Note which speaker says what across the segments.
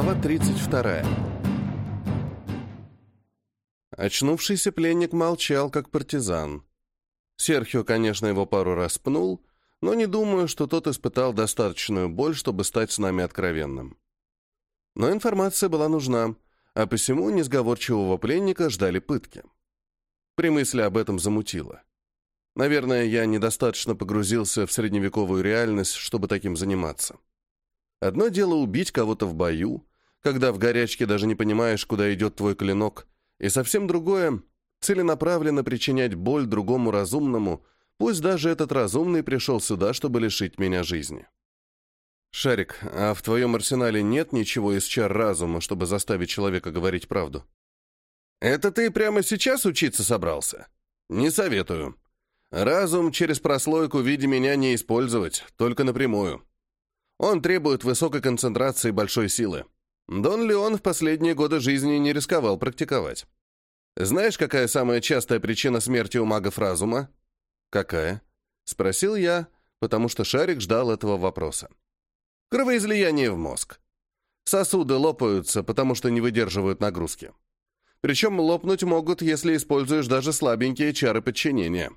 Speaker 1: Глава 32. Очнувшийся пленник молчал, как партизан. Серхио, конечно, его пару раз пнул, но не думаю, что тот испытал достаточную боль, чтобы стать с нами откровенным. Но информация была нужна, а посему несговорчивого пленника ждали пытки. При мысли об этом замутило. Наверное, я недостаточно погрузился в средневековую реальность, чтобы таким заниматься. Одно дело убить кого-то в бою, когда в горячке даже не понимаешь, куда идет твой клинок, и совсем другое — целенаправленно причинять боль другому разумному, пусть даже этот разумный пришел сюда, чтобы лишить меня жизни. «Шарик, а в твоем арсенале нет ничего из чар разума, чтобы заставить человека говорить правду?» «Это ты прямо сейчас учиться собрался?» «Не советую. Разум через прослойку в виде меня не использовать, только напрямую. Он требует высокой концентрации большой силы. Дон Леон в последние годы жизни не рисковал практиковать. Знаешь, какая самая частая причина смерти у магов разума? Какая? Спросил я, потому что Шарик ждал этого вопроса. Кровоизлияние в мозг. Сосуды лопаются, потому что не выдерживают нагрузки. Причем лопнуть могут, если используешь даже слабенькие чары подчинения.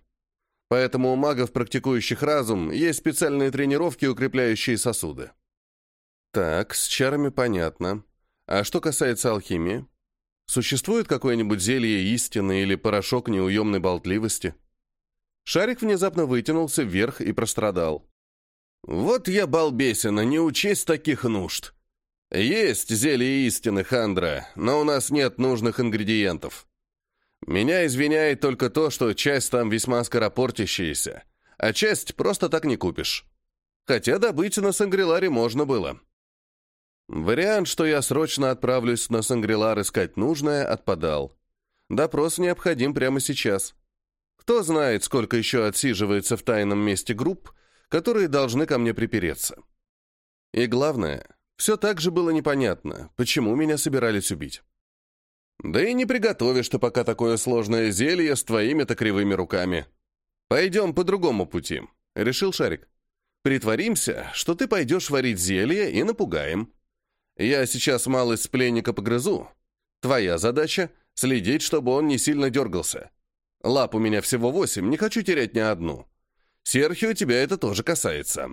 Speaker 1: Поэтому у магов, практикующих разум, есть специальные тренировки, укрепляющие сосуды. Так, с чарами понятно. А что касается алхимии? Существует какое-нибудь зелье истины или порошок неуемной болтливости? Шарик внезапно вытянулся вверх и прострадал. «Вот я балбесина, не учесть таких нужд. Есть зелье истины, Хандра, но у нас нет нужных ингредиентов. Меня извиняет только то, что часть там весьма скоропортящаяся, а часть просто так не купишь. Хотя добыть на Сангриларе можно было. Вариант, что я срочно отправлюсь на Сангрилар искать нужное, отпадал. Допрос необходим прямо сейчас. Кто знает, сколько еще отсиживается в тайном месте групп, которые должны ко мне припереться. И главное, все так же было непонятно, почему меня собирались убить. Да и не приготовишь ты пока такое сложное зелье с твоими-то кривыми руками. Пойдем по другому пути, — решил Шарик. Притворимся, что ты пойдешь варить зелье и напугаем. Я сейчас малость пленника погрызу. Твоя задача — следить, чтобы он не сильно дергался. Лап у меня всего восемь, не хочу терять ни одну. Серхио, тебя это тоже касается.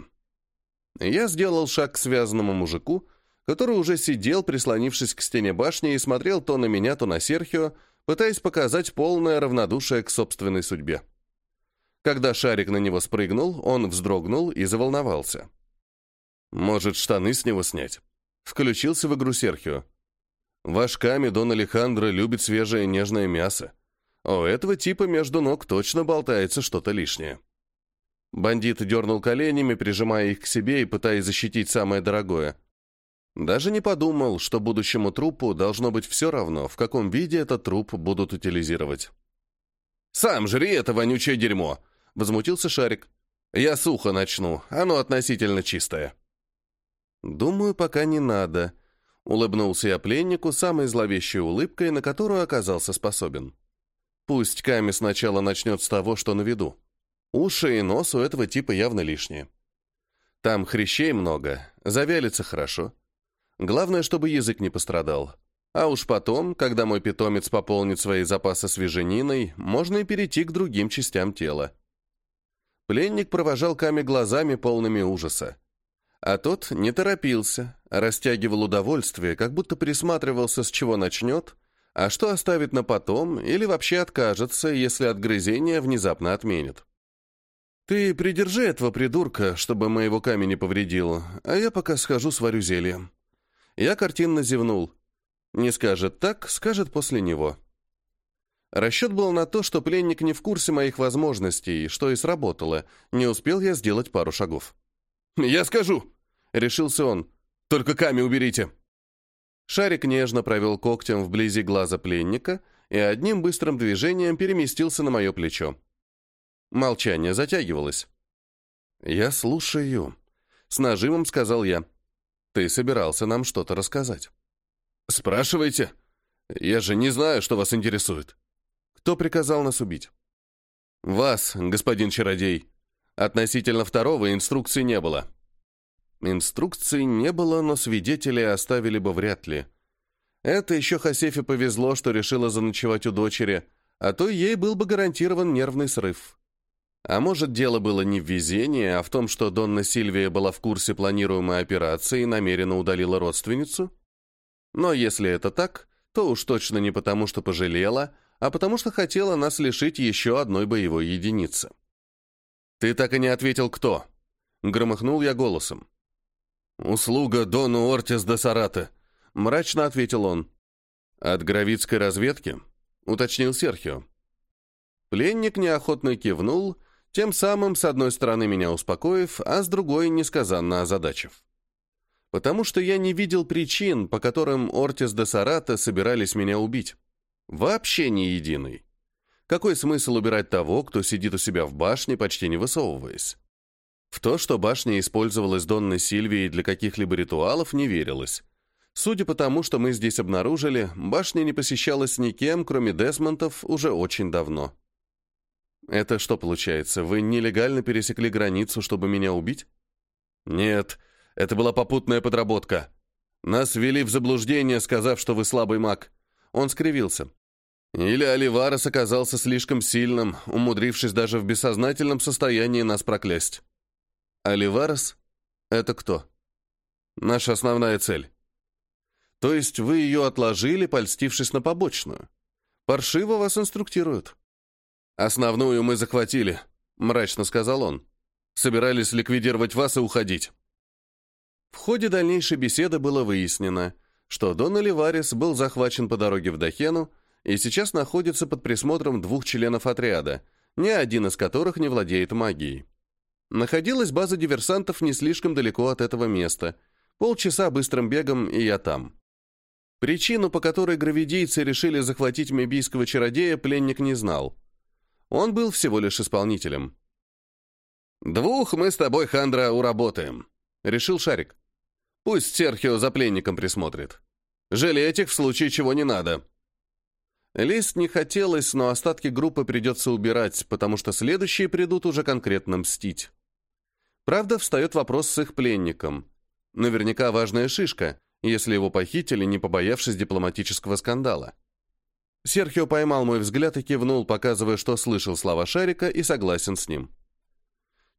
Speaker 1: Я сделал шаг к связанному мужику, который уже сидел, прислонившись к стене башни, и смотрел то на меня, то на Серхио, пытаясь показать полное равнодушие к собственной судьбе. Когда шарик на него спрыгнул, он вздрогнул и заволновался. «Может, штаны с него снять?» Включился в игру Серхио. «Ваш Ками Дон Алехандро любит свежее нежное мясо. А у этого типа между ног точно болтается что-то лишнее». Бандит дернул коленями, прижимая их к себе и пытаясь защитить самое дорогое – даже не подумал, что будущему трупу должно быть все равно, в каком виде этот труп будут утилизировать. «Сам жри это вонючее дерьмо!» — возмутился Шарик. «Я сухо начну, оно относительно чистое». «Думаю, пока не надо», — улыбнулся я пленнику самой зловещей улыбкой, на которую оказался способен. «Пусть Ками сначала начнет с того, что на виду. Уши и нос у этого типа явно лишние. Там хрящей много, завялится хорошо». Главное, чтобы язык не пострадал. А уж потом, когда мой питомец пополнит свои запасы свежениной, можно и перейти к другим частям тела. Пленник провожал Ками глазами, полными ужаса. А тот не торопился, растягивал удовольствие, как будто присматривался, с чего начнет, а что оставит на потом или вообще откажется, если отгрызение внезапно отменит. «Ты придержи этого придурка, чтобы моего камень не повредило, а я пока схожу сварю зелье», я картинно зевнул. Не скажет так, скажет после него. Расчет был на то, что пленник не в курсе моих возможностей, что и сработало. Не успел я сделать пару шагов. «Я скажу!» — решился он. «Только камень уберите!» Шарик нежно провел когтем вблизи глаза пленника и одним быстрым движением переместился на мое плечо. Молчание затягивалось. «Я слушаю», — с нажимом сказал я. Ты собирался нам что-то рассказать. Спрашивайте. Я же не знаю, что вас интересует. Кто приказал нас убить? Вас, господин чародей. Относительно второго инструкции не было. Инструкций не было, но свидетелей оставили бы вряд ли. Это еще Хасефе повезло, что решила заночевать у дочери, а то ей был бы гарантирован нервный срыв. А может, дело было не в везении, а в том, что Донна Сильвия была в курсе планируемой операции и намеренно удалила родственницу? Но если это так, то уж точно не потому, что пожалела, а потому что хотела нас лишить еще одной боевой единицы. «Ты так и не ответил, кто?» — громыхнул я голосом. «Услуга Дону Ортис де Сарате», — мрачно ответил он. «От гравитской разведки?» — уточнил Серхио. Пленник неохотно кивнул, тем самым, с одной стороны, меня успокоив, а с другой несказанно озадачив. Потому что я не видел причин, по которым Ортис де Сарата собирались меня убить. Вообще ни единый. Какой смысл убирать того, кто сидит у себя в башне, почти не высовываясь? В то, что башня использовалась Донной Сильвией для каких-либо ритуалов, не верилось. Судя по тому, что мы здесь обнаружили, башня не посещалась никем, кроме Десмонтов, уже очень давно. Это что получается, вы нелегально пересекли границу, чтобы меня убить? Нет, это была попутная подработка. Нас ввели в заблуждение, сказав, что вы слабый маг. Он скривился. Или Оливарес оказался слишком сильным, умудрившись даже в бессознательном состоянии нас проклясть. Оливарес — это кто? Наша основная цель. То есть вы ее отложили, польстившись на побочную. Паршиво вас инструктируют. Основную мы захватили, мрачно сказал он. Собирались ликвидировать вас и уходить. В ходе дальнейшей беседы было выяснено, что Дон Оливарес был захвачен по дороге в Дахену и сейчас находится под присмотром двух членов отряда, ни один из которых не владеет магией. Находилась база диверсантов не слишком далеко от этого места. Полчаса быстрым бегом, и я там. Причину, по которой гравидийцы решили захватить мебийского чародея, пленник не знал. Он был всего лишь исполнителем. «Двух мы с тобой, Хандра, уработаем», — решил Шарик. «Пусть Серхио за пленником присмотрит. Жалеть их в случае чего не надо». Лист не хотелось, но остатки группы придется убирать, потому что следующие придут уже конкретно мстить. Правда, встает вопрос с их пленником. Наверняка важная шишка, если его похитили, не побоявшись дипломатического скандала. Серхио поймал мой взгляд и кивнул, показывая, что слышал слова Шарика и согласен с ним.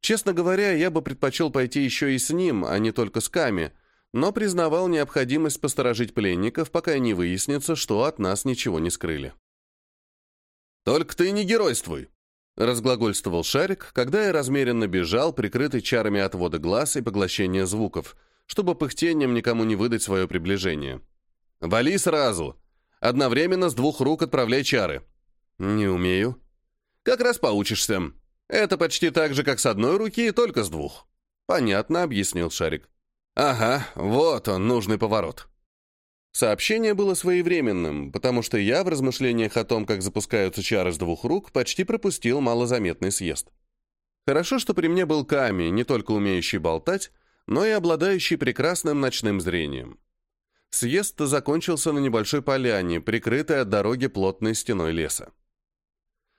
Speaker 1: Честно говоря, я бы предпочел пойти еще и с ним, а не только с Ками, но признавал необходимость посторожить пленников, пока не выяснится, что от нас ничего не скрыли. «Только ты не геройствуй!» Разглагольствовал шарик, когда я размеренно бежал, прикрытый чарами отвода глаз и поглощения звуков, чтобы пыхтением никому не выдать свое приближение. «Вали сразу! Одновременно с двух рук отправляй чары!» «Не умею». «Как раз поучишься. Это почти так же, как с одной руки, только с двух». «Понятно», — объяснил Шарик. «Ага, вот он, нужный поворот». Сообщение было своевременным, потому что я в размышлениях о том, как запускаются чары с двух рук, почти пропустил малозаметный съезд. Хорошо, что при мне был Ками, не только умеющий болтать, но и обладающий прекрасным ночным зрением. Съезд закончился на небольшой поляне, прикрытой от дороги плотной стеной леса.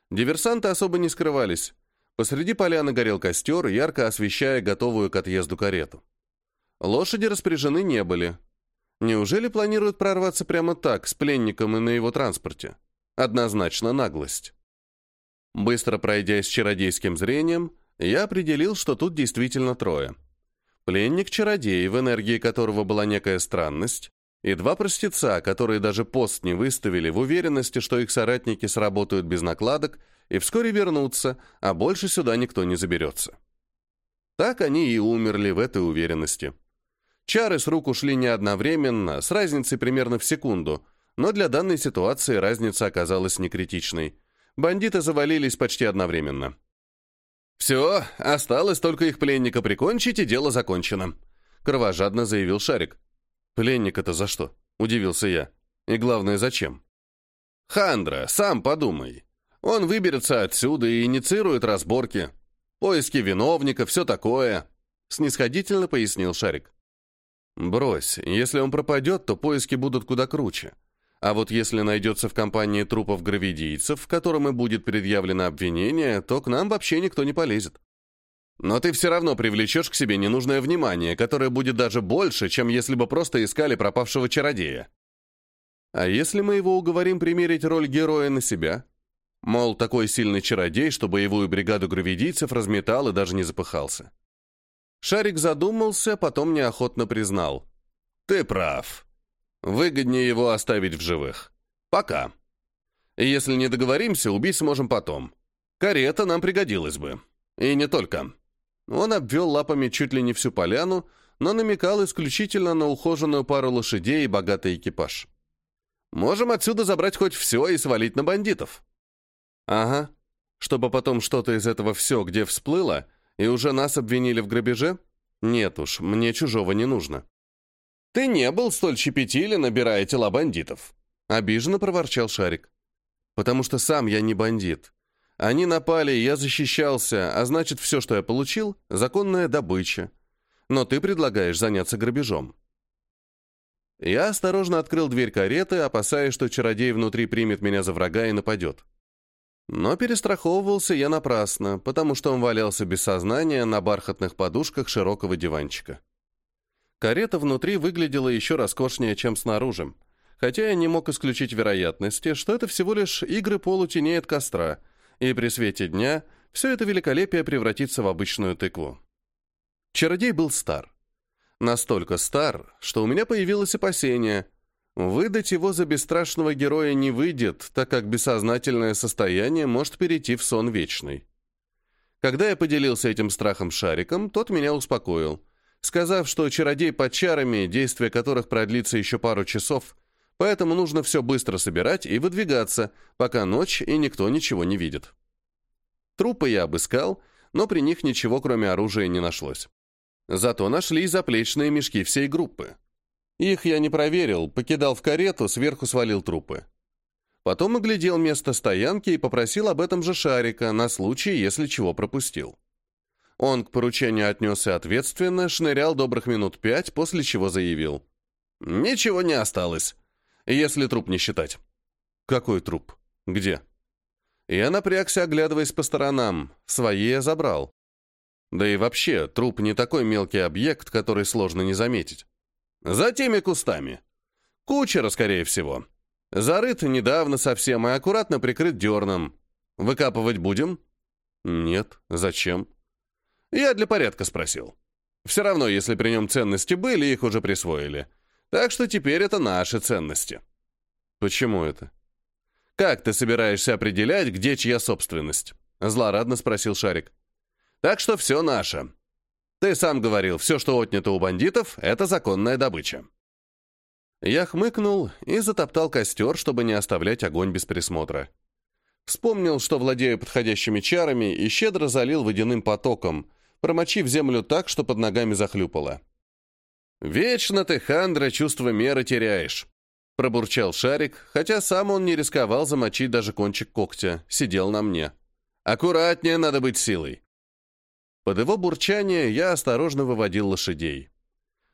Speaker 1: Диверсанты особо не скрывались. Посреди поляны горел костер, ярко освещая готовую к отъезду карету. Лошади распоряжены не были, Неужели планируют прорваться прямо так, с пленником и на его транспорте? Однозначно наглость. Быстро пройдясь чародейским зрением, я определил, что тут действительно трое. Пленник-чародей, в энергии которого была некая странность, и два простеца, которые даже пост не выставили в уверенности, что их соратники сработают без накладок и вскоре вернутся, а больше сюда никто не заберется. Так они и умерли в этой уверенности. Чары с рук ушли не одновременно, с разницей примерно в секунду, но для данной ситуации разница оказалась не критичной. Бандиты завалились почти одновременно. «Все, осталось только их пленника прикончить, и дело закончено», — кровожадно заявил Шарик. «Пленника-то за что?» — удивился я. «И главное, зачем?» «Хандра, сам подумай. Он выберется отсюда и инициирует разборки. Поиски виновника, все такое», — снисходительно пояснил Шарик. Брось, если он пропадет, то поиски будут куда круче. А вот если найдется в компании трупов гравидийцев, в котором и будет предъявлено обвинение, то к нам вообще никто не полезет. Но ты все равно привлечешь к себе ненужное внимание, которое будет даже больше, чем если бы просто искали пропавшего чародея. А если мы его уговорим примерить роль героя на себя? Мол, такой сильный чародей, что боевую бригаду гравидийцев разметал и даже не запыхался. Шарик задумался, потом неохотно признал. «Ты прав. Выгоднее его оставить в живых. Пока. Если не договоримся, убить сможем потом. Карета нам пригодилась бы. И не только». Он обвел лапами чуть ли не всю поляну, но намекал исключительно на ухоженную пару лошадей и богатый экипаж. «Можем отсюда забрать хоть все и свалить на бандитов». «Ага. Чтобы потом что-то из этого все где всплыло, и уже нас обвинили в грабеже? Нет уж, мне чужого не нужно. Ты не был столь щепетилен, набирая тела бандитов. Обиженно проворчал Шарик. Потому что сам я не бандит. Они напали, я защищался, а значит, все, что я получил, законная добыча. Но ты предлагаешь заняться грабежом. Я осторожно открыл дверь кареты, опасаясь, что чародей внутри примет меня за врага и нападет. Но перестраховывался я напрасно, потому что он валялся без сознания на бархатных подушках широкого диванчика. Карета внутри выглядела еще роскошнее, чем снаружи, хотя я не мог исключить вероятности, что это всего лишь игры полутеней от костра, и при свете дня все это великолепие превратится в обычную тыкву. Чародей был стар. Настолько стар, что у меня появилось опасение, Выдать его за бесстрашного героя не выйдет, так как бессознательное состояние может перейти в сон вечный. Когда я поделился этим страхом шариком, тот меня успокоил, сказав, что чародей под чарами, действие которых продлится еще пару часов, поэтому нужно все быстро собирать и выдвигаться, пока ночь и никто ничего не видит. Трупы я обыскал, но при них ничего кроме оружия не нашлось. Зато нашли заплечные мешки всей группы. Их я не проверил, покидал в карету, сверху свалил трупы. Потом оглядел место стоянки и попросил об этом же Шарика, на случай, если чего пропустил. Он к поручению отнесся ответственно, шнырял добрых минут пять, после чего заявил. «Ничего не осталось, если труп не считать». «Какой труп? Где?» Я напрягся, оглядываясь по сторонам. Свои я забрал. Да и вообще, труп не такой мелкий объект, который сложно не заметить. За теми кустами. Кучера, скорее всего. Зарыт недавно совсем и аккуратно прикрыт дерном. Выкапывать будем? Нет. Зачем? Я для порядка спросил. Все равно, если при нем ценности были, их уже присвоили. Так что теперь это наши ценности. Почему это? Как ты собираешься определять, где чья собственность? Злорадно спросил Шарик. Так что все наше. Ты сам говорил, все, что отнято у бандитов, это законная добыча. Я хмыкнул и затоптал костер, чтобы не оставлять огонь без присмотра. Вспомнил, что владею подходящими чарами, и щедро залил водяным потоком, промочив землю так, что под ногами захлюпало. «Вечно ты, Хандра, чувство меры теряешь», — пробурчал Шарик, хотя сам он не рисковал замочить даже кончик когтя, сидел на мне. «Аккуратнее надо быть силой. Под его бурчание я осторожно выводил лошадей.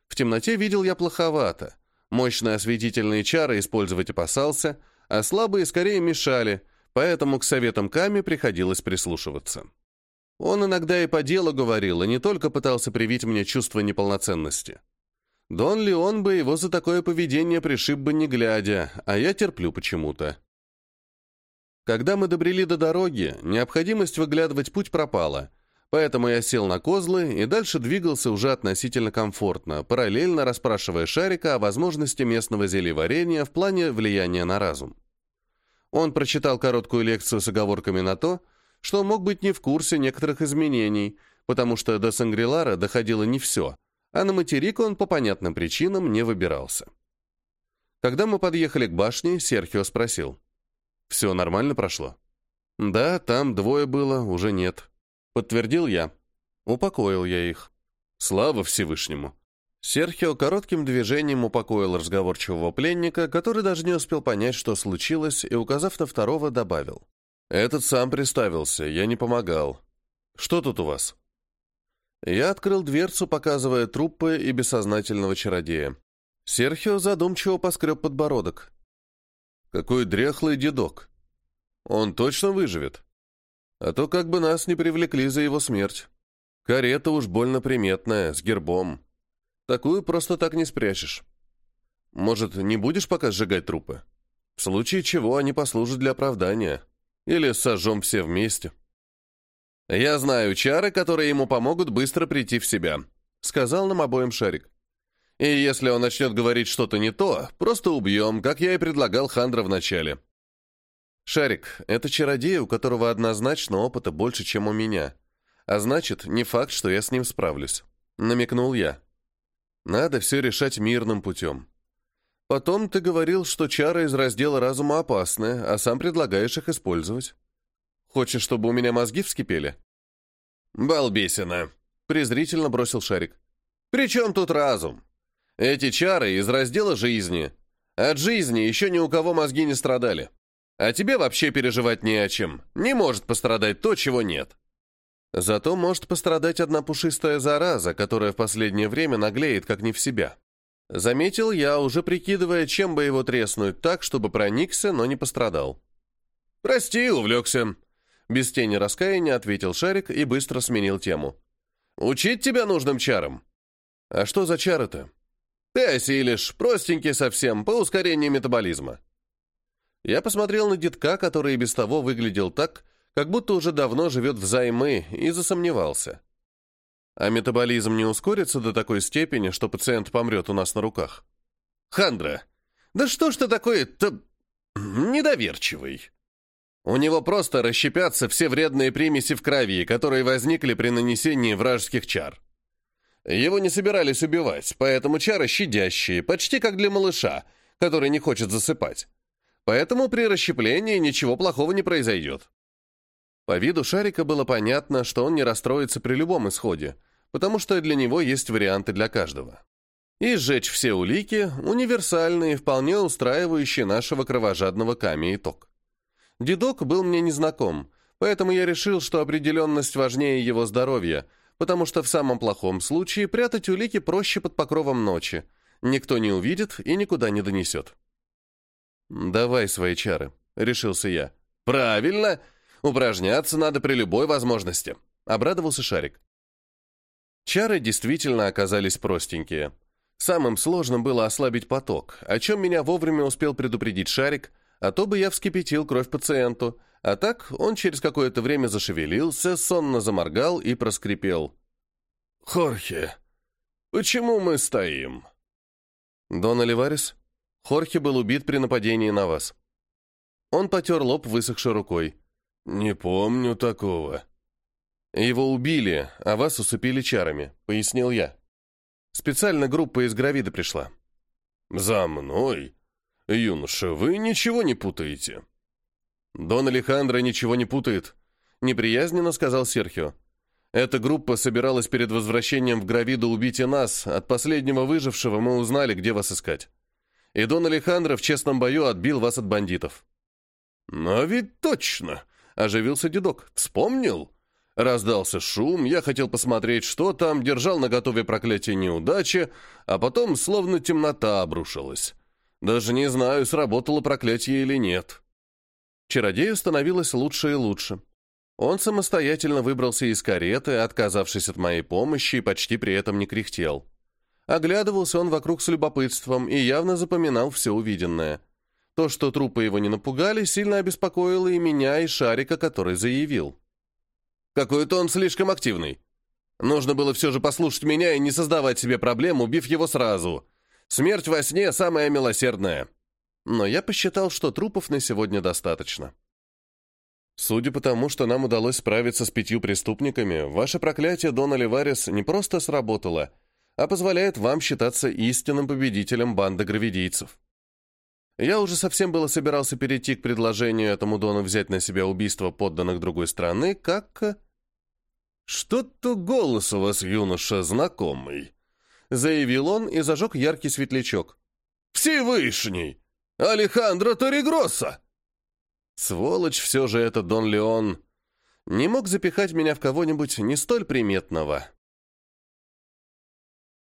Speaker 1: В темноте видел я плоховато. Мощные осветительные чары использовать опасался, а слабые скорее мешали, поэтому к советам Ками приходилось прислушиваться. Он иногда и по делу говорил, и не только пытался привить мне чувство неполноценности. Дон Леон бы его за такое поведение пришиб бы не глядя, а я терплю почему-то. Когда мы добрели до дороги, необходимость выглядывать путь пропала, Поэтому я сел на козлы и дальше двигался уже относительно комфортно, параллельно расспрашивая Шарика о возможности местного зельеварения в плане влияния на разум. Он прочитал короткую лекцию с оговорками на то, что мог быть не в курсе некоторых изменений, потому что до Сангрилара доходило не все, а на материк он по понятным причинам не выбирался. Когда мы подъехали к башне, Серхио спросил. «Все нормально прошло?» «Да, там двое было, уже нет». Подтвердил я. Упокоил я их. Слава Всевышнему. Серхио коротким движением упокоил разговорчивого пленника, который даже не успел понять, что случилось, и, указав на второго, добавил. «Этот сам приставился, я не помогал. Что тут у вас?» Я открыл дверцу, показывая трупы и бессознательного чародея. Серхио задумчиво поскреб подбородок. «Какой дряхлый дедок! Он точно выживет?» А то как бы нас не привлекли за его смерть. Карета уж больно приметная, с гербом. Такую просто так не спрячешь. Может, не будешь пока сжигать трупы? В случае чего они послужат для оправдания. Или сожжем все вместе. Я знаю чары, которые ему помогут быстро прийти в себя, сказал нам обоим Шарик. И если он начнет говорить что-то не то, просто убьем, как я и предлагал Хандра в начале. Шарик — это чародей, у которого однозначно опыта больше, чем у меня. А значит, не факт, что я с ним справлюсь. Намекнул я. Надо все решать мирным путем. Потом ты говорил, что чары из раздела разума опасны, а сам предлагаешь их использовать. Хочешь, чтобы у меня мозги вскипели? Балбесина, презрительно бросил Шарик. При чем тут разум? Эти чары из раздела жизни. От жизни еще ни у кого мозги не страдали. А тебе вообще переживать не о чем. Не может пострадать то, чего нет. Зато может пострадать одна пушистая зараза, которая в последнее время наглеет как не в себя. Заметил я, уже прикидывая, чем бы его треснуть так, чтобы проникся, но не пострадал. «Прости, увлекся», — без тени раскаяния ответил Шарик и быстро сменил тему. «Учить тебя нужным чарам». «А что за чары-то?» «Ты осилишь, простенький совсем, по ускорению метаболизма». Я посмотрел на детка, который и без того выглядел так, как будто уже давно живет взаймы, и засомневался. А метаболизм не ускорится до такой степени, что пациент помрет у нас на руках. Хандра, да что ж ты такой-то недоверчивый? У него просто расщепятся все вредные примеси в крови, которые возникли при нанесении вражеских чар. Его не собирались убивать, поэтому чары щадящие, почти как для малыша, который не хочет засыпать. Поэтому при расщеплении ничего плохого не произойдет. По виду шарика было понятно, что он не расстроится при любом исходе, потому что для него есть варианты для каждого. И сжечь все улики – универсальный, вполне устраивающий нашего кровожадного Ками итог. Дедок был мне незнаком, поэтому я решил, что определенность важнее его здоровья, потому что в самом плохом случае прятать улики проще под покровом ночи. Никто не увидит и никуда не донесет. «Давай свои чары», — решился я. «Правильно!» Упражняться надо при любой возможности», — обрадовался Шарик. Чары действительно оказались простенькие. Самым сложным было ослабить поток, о чем меня вовремя успел предупредить Шарик, а то бы я вскипятил кровь пациенту, а так он через какое-то время зашевелился, сонно заморгал и проскрипел. «Хорхе, почему мы стоим?» «Дон Оливарис, Хорхе был убит при нападении на вас». Он потер лоб высохшей рукой. «Не помню такого». «Его убили, а вас усыпили чарами», — пояснил я. «Специально группа из Гравида пришла». «За мной? Юноша, вы ничего не путаете». «Дон Алехандро ничего не путает», — неприязненно сказал Серхио. «Эта группа собиралась перед возвращением в Гравиду убить и нас. От последнего выжившего мы узнали, где вас искать. И Дон Алехандро в честном бою отбил вас от бандитов». «Но ведь точно!» Оживился дедок. «Вспомнил?» Раздался шум, я хотел посмотреть, что там, держал на готове проклятие неудачи, а потом словно темнота обрушилась. Даже не знаю, сработало проклятие или нет. Чародею становилось лучше и лучше. Он самостоятельно выбрался из кареты, отказавшись от моей помощи, и почти при этом не кряхтел. Оглядывался он вокруг с любопытством и явно запоминал все увиденное. То, что трупы его не напугали, сильно обеспокоило и меня, и Шарика, который заявил. «Какой-то он слишком активный. Нужно было все же послушать меня и не создавать себе проблем, убив его сразу. Смерть во сне самая милосердная». Но я посчитал, что трупов на сегодня достаточно. Судя по тому, что нам удалось справиться с пятью преступниками, ваше проклятие, Дон Оливарес, не просто сработало, а позволяет вам считаться истинным победителем банды гравидийцев. Я уже совсем было собирался перейти к предложению этому Дону взять на себя убийство подданных другой страны, как... Э, «Что-то голос у вас, юноша, знакомый», — заявил он и зажег яркий светлячок. «Всевышний! Алехандро Торигросса!» Сволочь все же это Дон Леон. Не мог запихать меня в кого-нибудь не столь приметного.